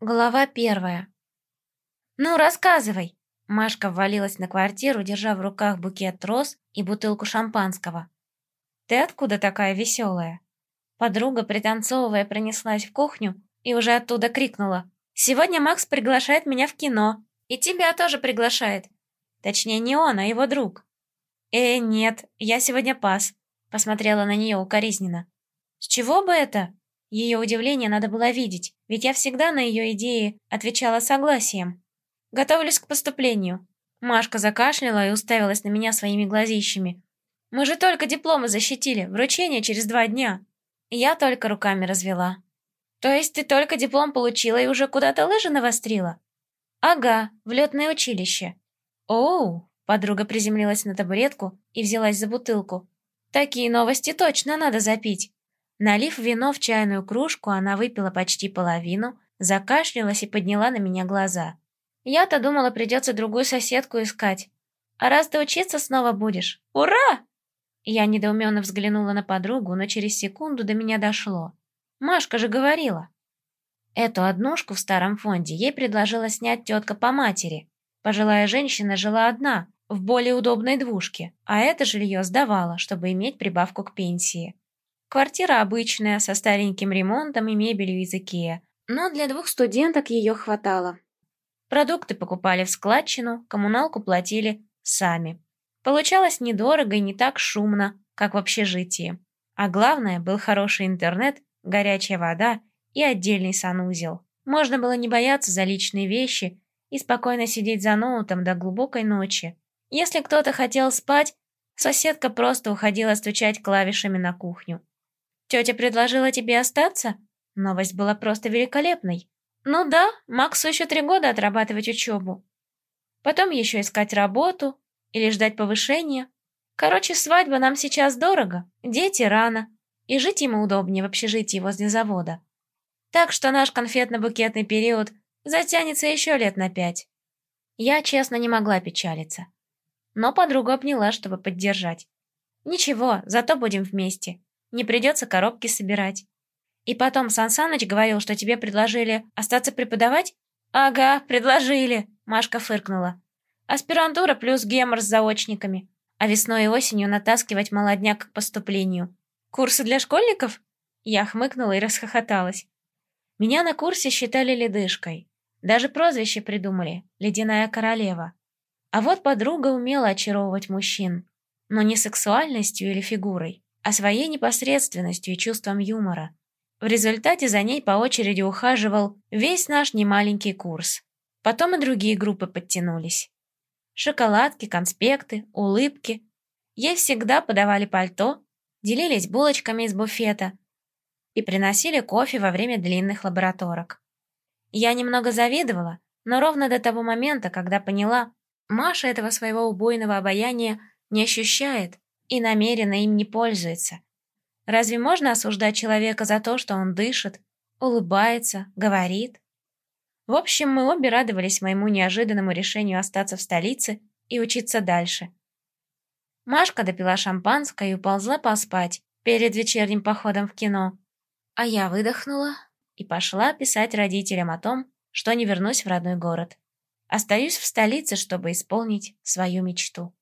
Глава первая. «Ну, рассказывай!» Машка ввалилась на квартиру, держа в руках букет роз и бутылку шампанского. «Ты откуда такая веселая?» Подруга, пританцовывая, пронеслась в кухню и уже оттуда крикнула. «Сегодня Макс приглашает меня в кино. И тебя тоже приглашает. Точнее, не он, а его друг». «Э, нет, я сегодня пас», — посмотрела на нее укоризненно. «С чего бы это?» Ее удивление надо было видеть, ведь я всегда на ее идеи отвечала согласием. «Готовлюсь к поступлению». Машка закашляла и уставилась на меня своими глазищами. «Мы же только дипломы защитили, вручение через два дня». Я только руками развела. «То есть ты только диплом получила и уже куда-то лыжи навострила?» «Ага, в летное училище». «Оу!» — подруга приземлилась на табуретку и взялась за бутылку. «Такие новости точно надо запить. Налив вино в чайную кружку, она выпила почти половину, закашлялась и подняла на меня глаза. Я-то думала, придется другую соседку искать. А раз ты учиться снова будешь, ура! Я недоуменно взглянула на подругу, но через секунду до меня дошло. Машка же говорила. Эту однушку в старом фонде ей предложила снять тетка по матери. Пожилая женщина жила одна, в более удобной двушке, а это жилье сдавала, чтобы иметь прибавку к пенсии. Квартира обычная, со стареньким ремонтом и мебелью из Икеа, но для двух студенток ее хватало. Продукты покупали в складчину, коммуналку платили сами. Получалось недорого и не так шумно, как в общежитии. А главное, был хороший интернет, горячая вода и отдельный санузел. Можно было не бояться за личные вещи и спокойно сидеть за ноутом до глубокой ночи. Если кто-то хотел спать, соседка просто уходила стучать клавишами на кухню. Тетя предложила тебе остаться? Новость была просто великолепной. Ну да, Максу еще три года отрабатывать учебу. Потом еще искать работу или ждать повышения. Короче, свадьба нам сейчас дорого, дети рано, и жить ему удобнее в общежитии возле завода. Так что наш конфетно-букетный период затянется еще лет на пять. Я, честно, не могла печалиться. Но подругу обняла, чтобы поддержать. Ничего, зато будем вместе. Не придется коробки собирать. И потом Сан Саныч говорил, что тебе предложили остаться преподавать? Ага, предложили, Машка фыркнула. Аспирантура плюс гемор с заочниками. А весной и осенью натаскивать молодняк к поступлению. Курсы для школьников? Я хмыкнула и расхохоталась. Меня на курсе считали ледышкой. Даже прозвище придумали — «Ледяная королева». А вот подруга умела очаровывать мужчин. Но не сексуальностью или фигурой, а своей непосредственностью и чувством юмора. В результате за ней по очереди ухаживал весь наш немаленький курс. Потом и другие группы подтянулись. Шоколадки, конспекты, улыбки. Ей всегда подавали пальто, делились булочками из буфета и приносили кофе во время длинных лабораторок. Я немного завидовала, но ровно до того момента, когда поняла, Маша этого своего убойного обаяния не ощущает и намеренно им не пользуется. Разве можно осуждать человека за то, что он дышит, улыбается, говорит? В общем, мы обе радовались моему неожиданному решению остаться в столице и учиться дальше. Машка допила шампанское и уползла поспать перед вечерним походом в кино. А я выдохнула и пошла писать родителям о том, что не вернусь в родной город. Остаюсь в столице, чтобы исполнить свою мечту.